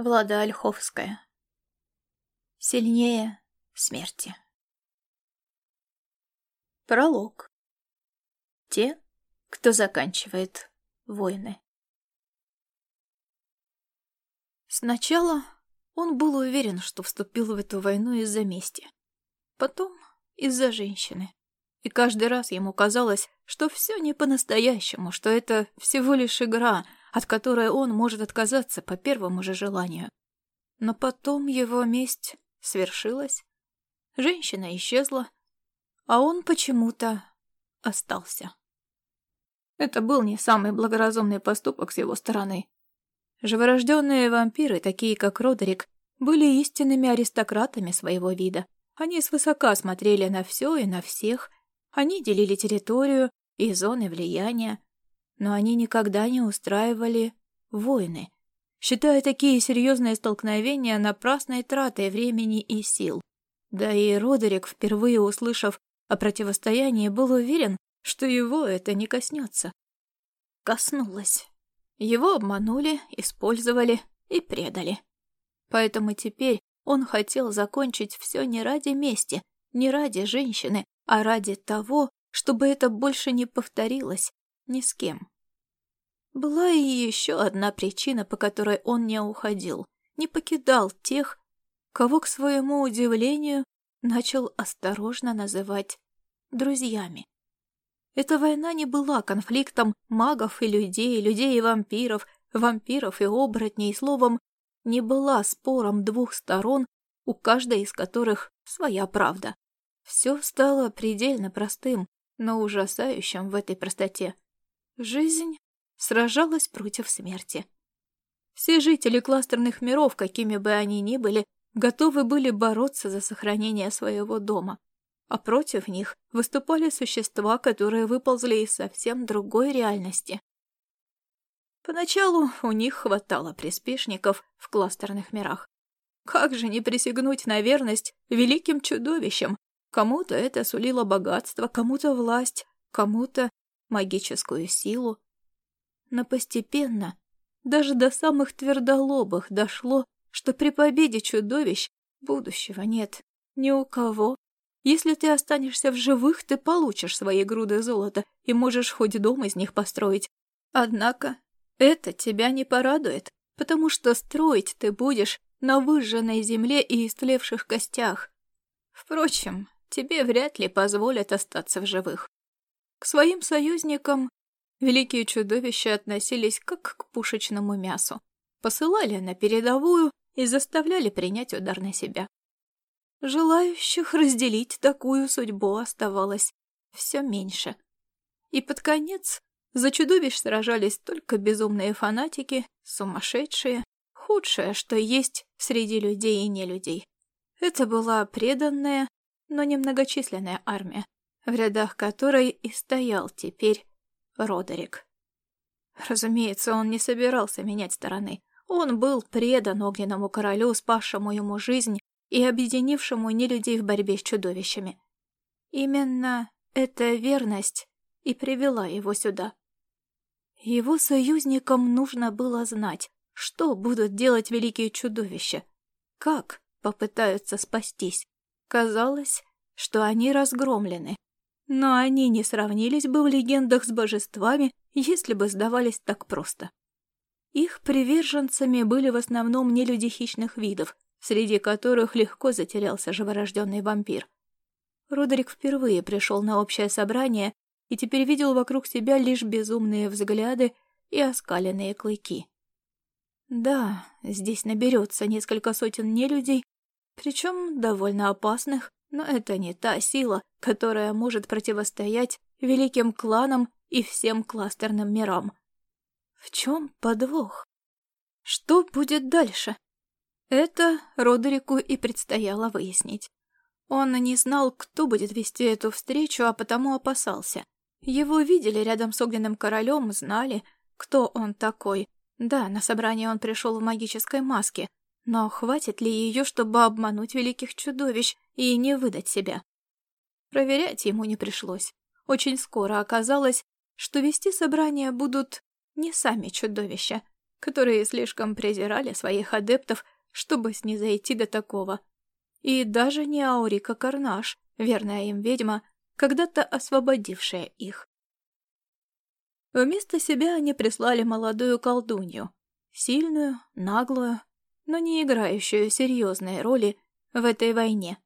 Влада Ольховская. Сильнее смерти. Пролог. Те, кто заканчивает войны. Сначала он был уверен, что вступил в эту войну из-за мести. Потом из-за женщины. И каждый раз ему казалось, что все не по-настоящему, что это всего лишь игра — от которой он может отказаться по первому же желанию. Но потом его месть свершилась, женщина исчезла, а он почему-то остался. Это был не самый благоразумный поступок с его стороны. Живорожденные вампиры, такие как Родерик, были истинными аристократами своего вида. Они свысока смотрели на все и на всех, они делили территорию и зоны влияния, но они никогда не устраивали войны, считая такие серьезные столкновения напрасной тратой времени и сил. Да и Родерик, впервые услышав о противостоянии, был уверен, что его это не коснется. Коснулось. Его обманули, использовали и предали. Поэтому теперь он хотел закончить все не ради мести, не ради женщины, а ради того, чтобы это больше не повторилось ни с кем. Была и еще одна причина, по которой он не уходил, не покидал тех, кого, к своему удивлению, начал осторожно называть друзьями. Эта война не была конфликтом магов и людей, людей и вампиров, вампиров и оборотней, словом, не была спором двух сторон, у каждой из которых своя правда. Все стало предельно простым, но ужасающим в этой простоте. Жизнь сражалась против смерти. Все жители кластерных миров, какими бы они ни были, готовы были бороться за сохранение своего дома, а против них выступали существа, которые выползли из совсем другой реальности. Поначалу у них хватало приспешников в кластерных мирах. Как же не присягнуть на верность великим чудовищам? Кому-то это сулило богатство, кому-то власть, кому-то магическую силу. Но постепенно, даже до самых твердолобых дошло, что при победе чудовищ будущего нет ни у кого. Если ты останешься в живых, ты получишь свои груды золота и можешь хоть дом из них построить. Однако это тебя не порадует, потому что строить ты будешь на выжженной земле и истлевших костях. Впрочем, тебе вряд ли позволят остаться в живых. К своим союзникам Великие чудовища относились как к пушечному мясу. Посылали на передовую и заставляли принять удар на себя. Желающих разделить такую судьбу оставалось все меньше. И под конец за чудовищ сражались только безумные фанатики, сумасшедшие, худшее, что есть среди людей и нелюдей. Это была преданная, но немногочисленная армия, в рядах которой и стоял теперь Родерик. Разумеется, он не собирался менять стороны. Он был предан огненному королю, спасшему ему жизнь и объединившему нелюдей в борьбе с чудовищами. Именно эта верность и привела его сюда. Его союзникам нужно было знать, что будут делать великие чудовища, как попытаются спастись. Казалось, что они разгромлены, но они не сравнились бы в легендах с божествами, если бы сдавались так просто. Их приверженцами были в основном не люди хищных видов, среди которых легко затерялся живорожденный вампир. Родерик впервые пришел на общее собрание и теперь видел вокруг себя лишь безумные взгляды и оскаленные клыки. Да, здесь наберется несколько сотен нелюдей, причем довольно опасных, но это не та сила, которая может противостоять великим кланам и всем кластерным мирам. В чем подвох? Что будет дальше? Это Родерику и предстояло выяснить. Он не знал, кто будет вести эту встречу, а потому опасался. Его видели рядом с Огненным Королем, знали, кто он такой. Да, на собрание он пришел в магической маске, но хватит ли ее, чтобы обмануть великих чудовищ и не выдать себя? Проверять ему не пришлось. Очень скоро оказалось, что вести собрание будут не сами чудовища. которые слишком презирали своих адептов, чтобы снизойти до такого. И даже не Аурика Карнаш, верная им ведьма, когда-то освободившая их. Вместо себя они прислали молодую колдунью, сильную, наглую, но не играющую серьезной роли в этой войне.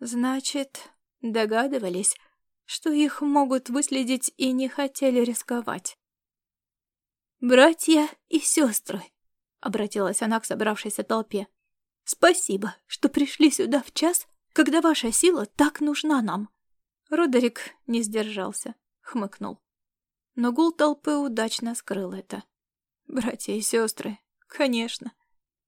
Значит, догадывались, что их могут выследить и не хотели рисковать. «Братья и сестры», — обратилась она к собравшейся толпе, — «спасибо, что пришли сюда в час, когда ваша сила так нужна нам». Родерик не сдержался, хмыкнул. Но гул толпы удачно скрыл это. Братья и сестры, конечно.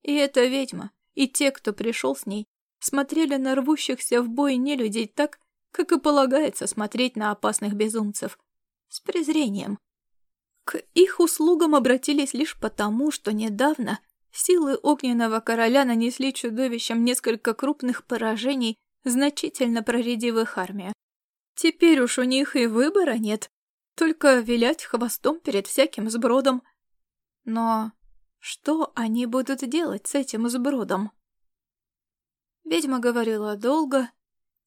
И эта ведьма, и те, кто пришел с ней, смотрели на рвущихся в бой нелюдей так, как и полагается смотреть на опасных безумцев. С презрением. К их услугам обратились лишь потому, что недавно силы Огненного Короля нанесли чудовищам несколько крупных поражений, значительно проредив их армию. Теперь уж у них и выбора нет, только вилять хвостом перед всяким сбродом. Но что они будут делать с этим сбродом? Ведьма говорила долго,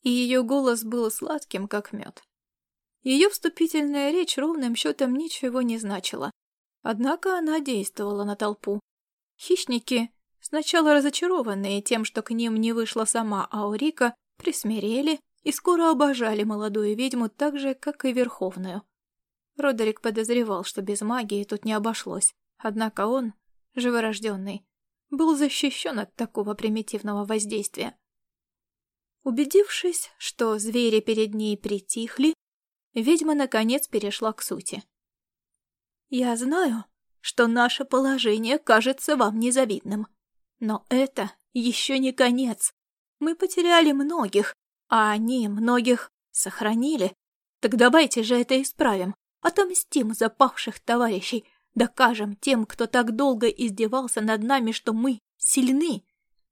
и ее голос был сладким, как мед. Ее вступительная речь ровным счетом ничего не значила. Однако она действовала на толпу. Хищники, сначала разочарованные тем, что к ним не вышла сама Аурика, присмирели и скоро обожали молодую ведьму так же, как и Верховную. Родерик подозревал, что без магии тут не обошлось, однако он, живорожденный, был защищен от такого примитивного воздействия. Убедившись, что звери перед ней притихли, ведьма наконец перешла к сути. «Я знаю, что наше положение кажется вам незавидным, но это еще не конец. Мы потеряли многих, а они многих сохранили. Так давайте же это исправим. Отомстим за павших товарищей, докажем тем, кто так долго издевался над нами, что мы сильны.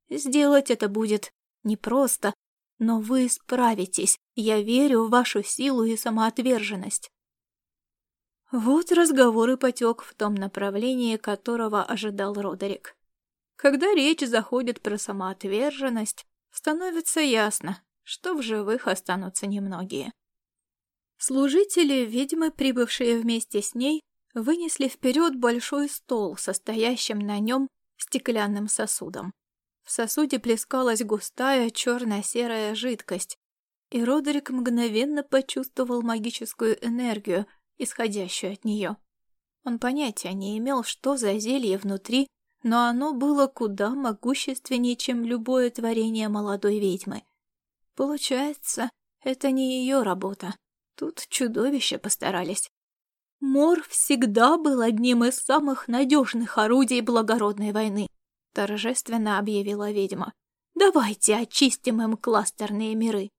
Сделать это будет непросто, но вы справитесь. Я верю в вашу силу и самоотверженность. Вот разговор и потек в том направлении, которого ожидал Родерик. Когда речь заходит про самоотверженность, становится ясно, что в живых останутся немногие. Служители ведьмы, прибывшие вместе с ней, вынесли вперед большой стол, состоящим на нем стеклянным сосудом. В сосуде плескалась густая черно-серая жидкость, и Родерик мгновенно почувствовал магическую энергию, исходящую от нее. Он понятия не имел, что за зелье внутри, но оно было куда могущественнее, чем любое творение молодой ведьмы. Получается, это не ее работа. Тут чудовища постарались. Мор всегда был одним из самых надежных орудий благородной войны, торжественно объявила ведьма. Давайте очистим им кластерные миры.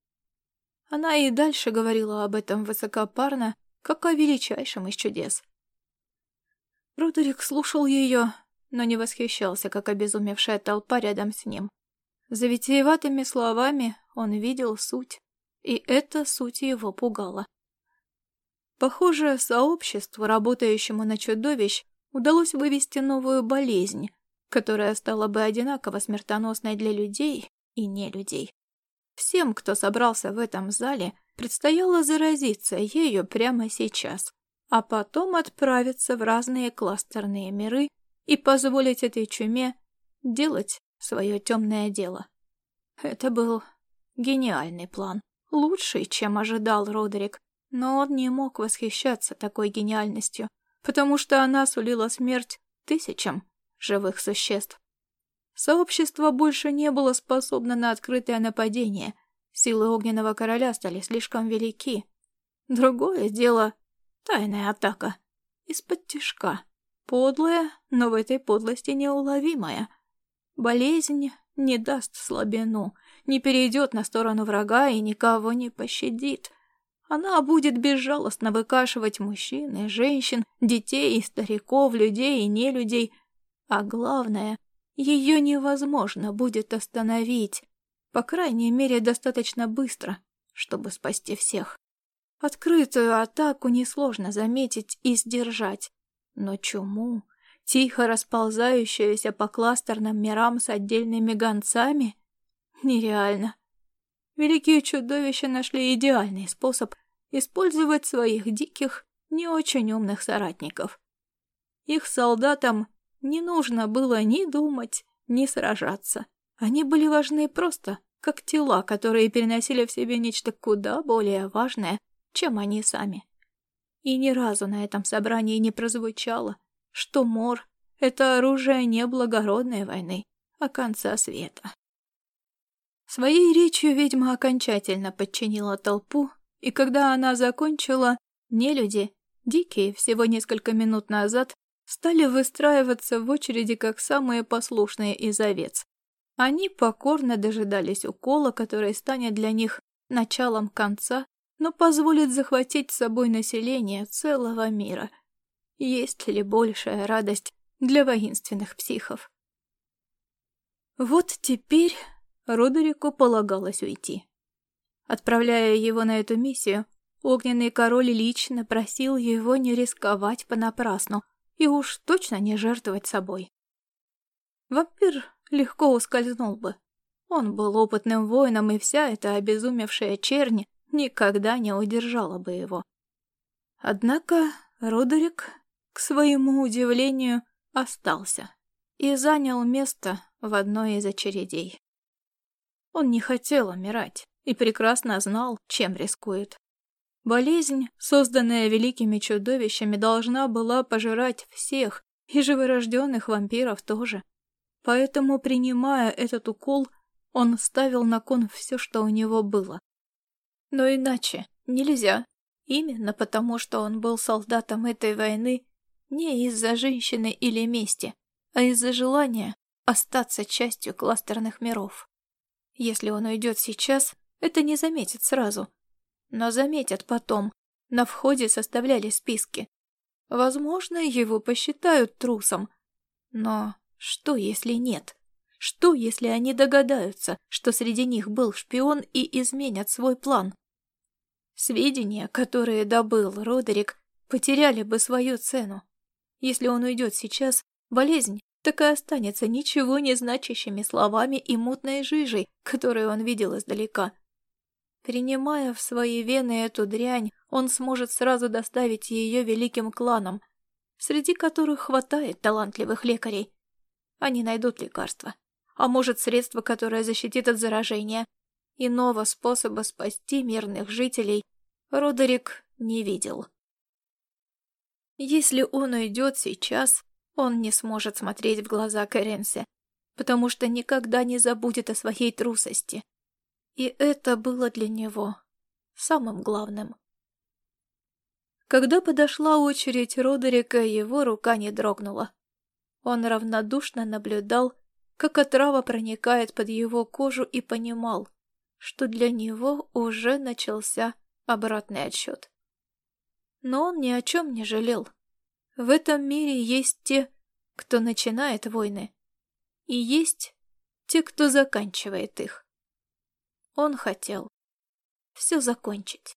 Она и дальше говорила об этом высокопарно, как о величайшем из чудес. Родерик слушал ее, но не восхищался, как обезумевшая толпа рядом с ним. За витиеватыми словами он видел суть, и эта суть его пугала. Похоже, сообществу, работающему на чудовищ, удалось вывести новую болезнь, которая стала бы одинаково смертоносной для людей и не людей. Всем, кто собрался в этом зале, предстояло заразиться ею прямо сейчас, а потом отправиться в разные кластерные миры и позволить этой чуме делать свое темное дело. Это был гениальный план, лучший, чем ожидал Родерик, но он не мог восхищаться такой гениальностью, потому что она сулила смерть тысячам живых существ. Сообщество больше не было способно на открытое нападение. Силы Огненного Короля стали слишком велики. Другое дело — тайная атака. Из-под тишка. Подлая, но в этой подлости неуловимая. Болезнь не даст слабину, не перейдет на сторону врага и никого не пощадит. Она будет безжалостно выкашивать мужчин и женщин, детей и стариков, людей и нелюдей. А главное, ее невозможно будет остановить. По крайней мере, достаточно быстро, чтобы спасти всех. Открытую атаку несложно заметить и сдержать. Но чуму, тихо расползающаяся по кластерным мирам с отдельными гонцами? Нереально. Великие чудовища нашли идеальный способ использовать своих диких, не очень умных соратников. Их солдатам не нужно было ни думать, ни сражаться. Они были важны просто, как тела, которые переносили в себе нечто куда более важное, чем они сами. И ни разу на этом собрании не прозвучало, что мор — это оружие не благородной войны, а конца света. Своей речью ведьма окончательно подчинила толпу, и когда она закончила, нелюди, дикие всего несколько минут назад, стали выстраиваться в очереди как самые послушные из овец. Они покорно дожидались укола, который станет для них началом конца, но позволит захватить с собой население целого мира. Есть ли большая радость для воинственных психов? Вот теперь Родерику полагалось уйти. Отправляя его на эту миссию, Огненный Король лично просил его не рисковать понапрасну и уж точно не жертвовать собой. Вампир легко ускользнул бы. Он был опытным воином, и вся эта обезумевшая чернь никогда не удержала бы его. Однако Родерик, к своему удивлению, остался и занял место в одной из очередей. Он не хотел умирать и прекрасно знал, чем рискует. Болезнь, созданная великими чудовищами, должна была пожирать всех, и живорожденных вампиров тоже. Поэтому, принимая этот укол, он ставил на кон все, что у него было. Но иначе нельзя. Именно потому, что он был солдатом этой войны не из-за женщины или мести, а из-за желания остаться частью кластерных миров. Если он уйдет сейчас, это не заметит сразу, но заметят потом. На входе составляли списки. Возможно, его посчитают трусом. Но что, если нет? Что, если они догадаются, что среди них был шпион и изменят свой план? Сведения, которые добыл Родерик, потеряли бы свою цену. Если он уйдет сейчас, болезнь так и останется ничего не значащими словами и мутной жижей, которую он видел издалека. Принимая в свои вены эту дрянь, он сможет сразу доставить ее великим кланам, среди которых хватает талантливых лекарей. Они найдут лекарство, а может средство, которое защитит от заражения. Иного способа спасти мирных жителей Родерик не видел. Если он уйдет сейчас, он не сможет смотреть в глаза Кэренсе, потому что никогда не забудет о своей трусости. И это было для него самым главным. Когда подошла очередь Родерика, его рука не дрогнула. Он равнодушно наблюдал, как отрава проникает под его кожу и понимал, что для него уже начался обратный отсчет. Но он ни о чем не жалел. В этом мире есть те, кто начинает войны, и есть те, кто заканчивает их. Он хотел все закончить.